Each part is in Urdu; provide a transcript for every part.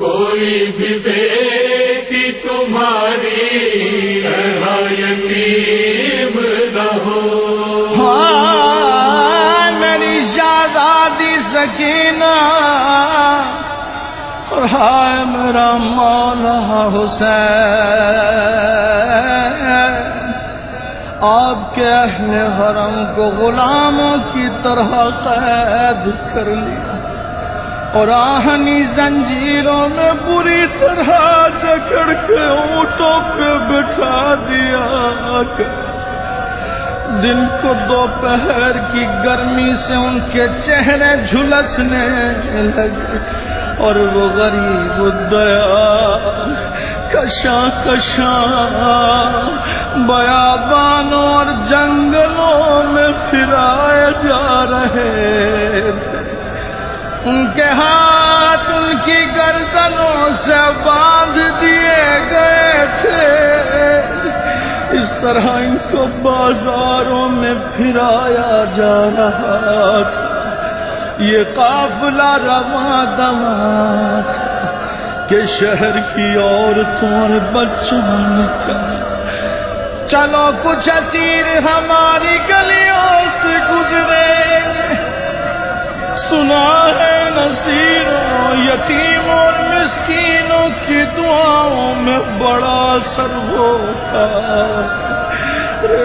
کوئی بھی بیٹی تمہاری یتیم نہ ہو۔ ہاں، میری شادی سکینہ۔ ہائے میرا مولا حسین۔ آپ کے اہل حرم کو غلاموں کی طرح قید کر لیا۔ اور آہنی زنجیروں میں بری طرح جکڑ کے اونٹوں پہ بٹھا دیا۔ دن کو دوپہر کی گرمی سے ان کے چہرے جھلسنے لگے اور وہ غریب دیا کشاں کشاں، بیابانوں اور جنگلوں میں پھرائے جا رہے تھے۔ ان کے ہاتھ ان کی گردنوں سے باندھ دیے گئے تھے۔ اس طرح ان کو بازاروں میں پھرایا جا رہا تھا۔ یہ قافلہ رواں دما کہ شہر کی عورتوں اور بچوں کا چلو کچھ اسیر ہماری گلیوں سے گزرے۔ سنا ہے نصیروں یتیم اور مسکینوں کی دعاؤں میں بڑا اثر ہوتا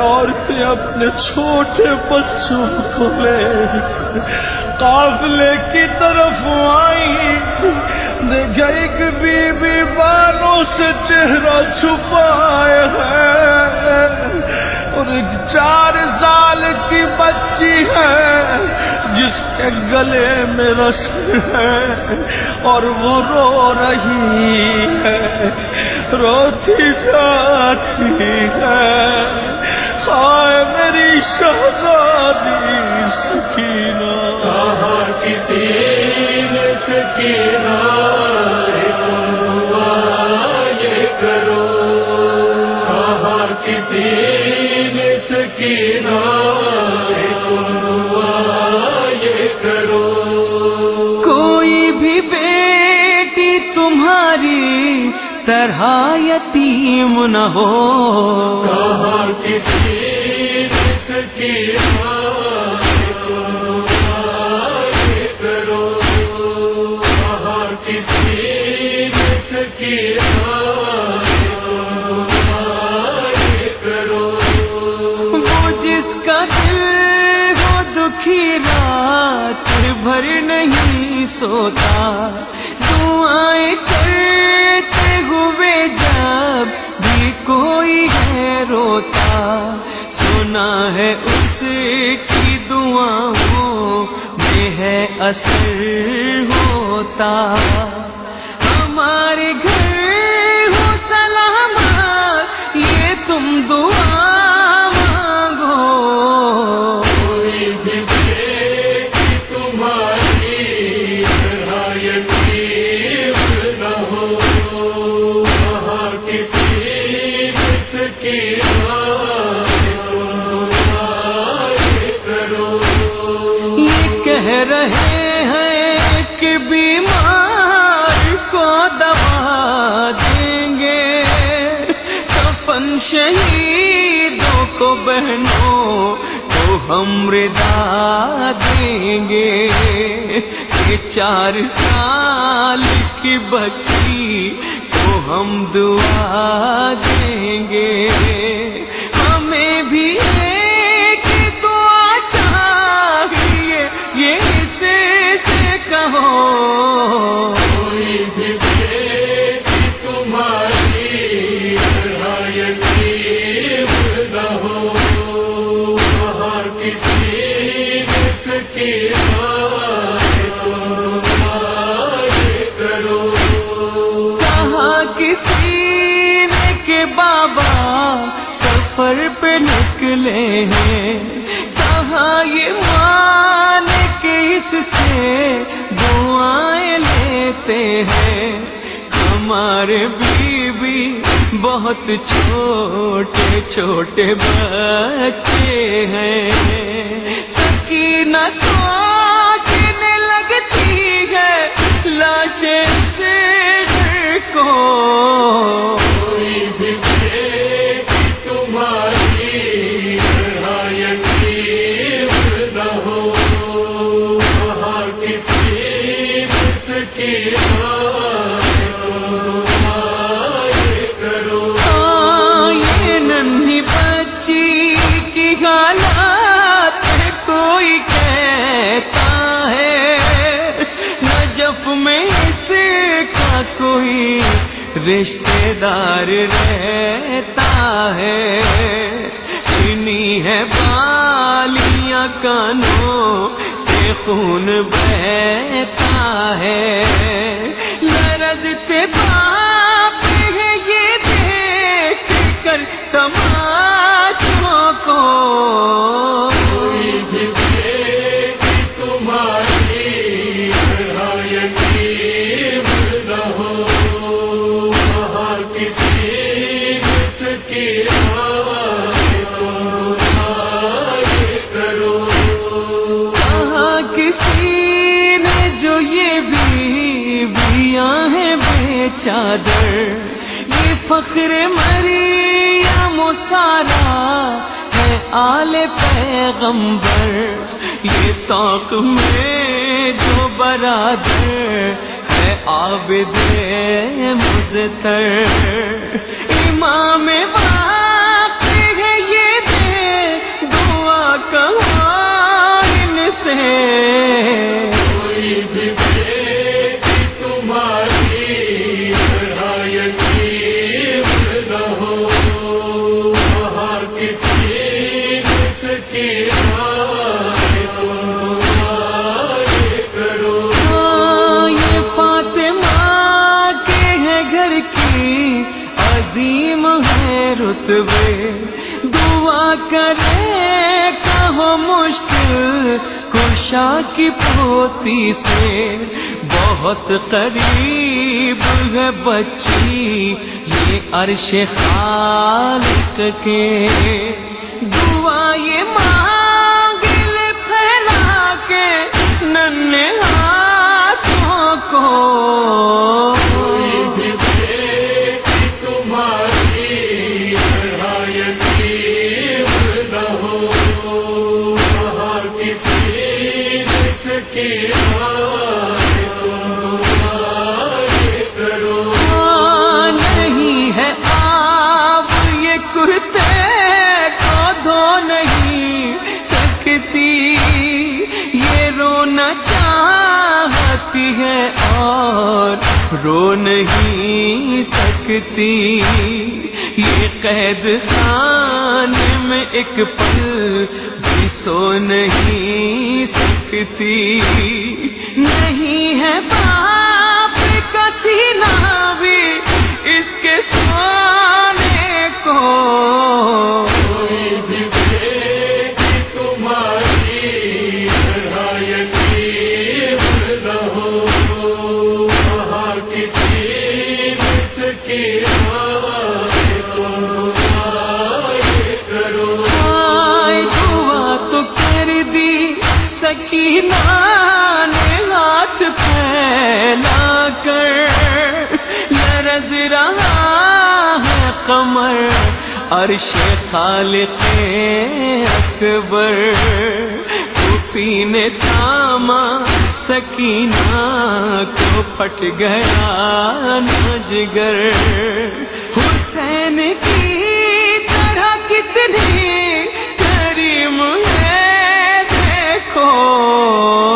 عورتیں اپنے چھوٹے بچوں کو لے قافلے کی طرف آئی دیکھا ایک بی بی بالوں سے چہرہ چھپائے ہے۔ اور ایک چار سال کی بچی ہے، جس کے گلے میں رس ہے، اور وہ رو رہی ہے، روتی جاتی ہے۔ ہائے میری شہزادی سکینہ۔ کہاں کسی نے سکینہ کرو۔ کہاں کسی کوئی بھی بیٹی تمہاری طرح یتیم نہ ہو۔ کسی نے اثر ہوتا کہ بیمار کو دوا دیں گے۔ کفن شہیدوں کو بہنوں کو ہم ردا دیں گے۔ یہ چار سال کی بچی کو ہم دعا بابا سفر پہ نکلے ہیں کہاں یہ مان کے اس سے دعائیں لیتے ہیں، ہمارے بیوی بہت چھوٹے چھوٹے بچے ہیں۔ سکین سوچنے لگتی ہے لاشیں سے کو۔ رشتے دار رہتا ہے۔ چنی ہے بالیاں کانوں سے خون بہتا ہے۔ لرزتے فخر مریم سارا ہے آل پیغمبر۔ یہ توق میں جو برادر ہے عابد مزتر۔ امام واقع ہے یہ دے، دعا کہاں ان سے۔ وہ مشکل کشا کی پوتی سے بہت قریب ہے بچی یہ عرش خالق کے دعا یہ مانگل پھیلا کے ننے سکتی یہ رونا چاہتی ہے اور رو نہیں سکتی۔ یہ قید خان میں ایک پل بھی سو نہیں سکتی۔ نہیں ہے باپ کسی جس کرو دعا تو کر دی سکینہ نے ہاتھ پھیلا کر۔ لرز رہا ہے کمر عرش خالق اکبر۔ پھوپھی نے تھاما سکینہ کو پھٹ گیا نجگر؟ حسین کی طرح کتنی کریم ہے دیکھو۔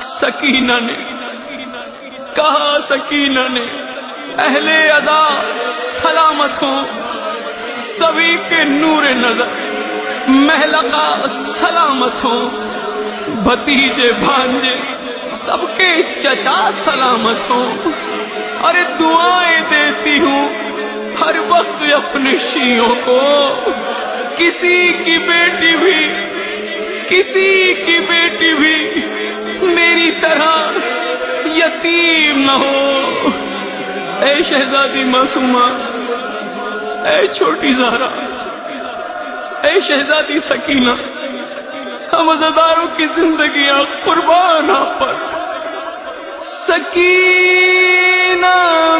سکینہ نے، کہا سکینہ نے، اہل ادا سلامت ہوں سبھی کے نور نظر محلقہ سلامت ہوں بھتیجے، بھانجے، سب کے چچا سلامت ہوں ارے دعائیں دیتی ہوں، ہر وقت اپنے شیوں کو، کسی کی بیٹی بھی کسی کی بیٹی بھی میری طرح یتیم نہ ہو۔ اے شہزادی معصومہ، اے چھوٹی زہرا، اے شہزادی سکینہ، ہم عزاداروں کی زندگیاں قربان آپ پر۔ سکینہ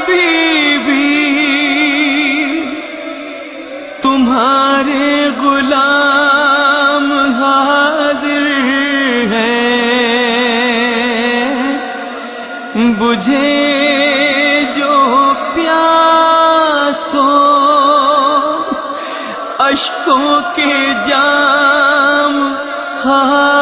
بی بی تمہارے غلام بجھے جو پیاس کو اشکوں کے جام ہاں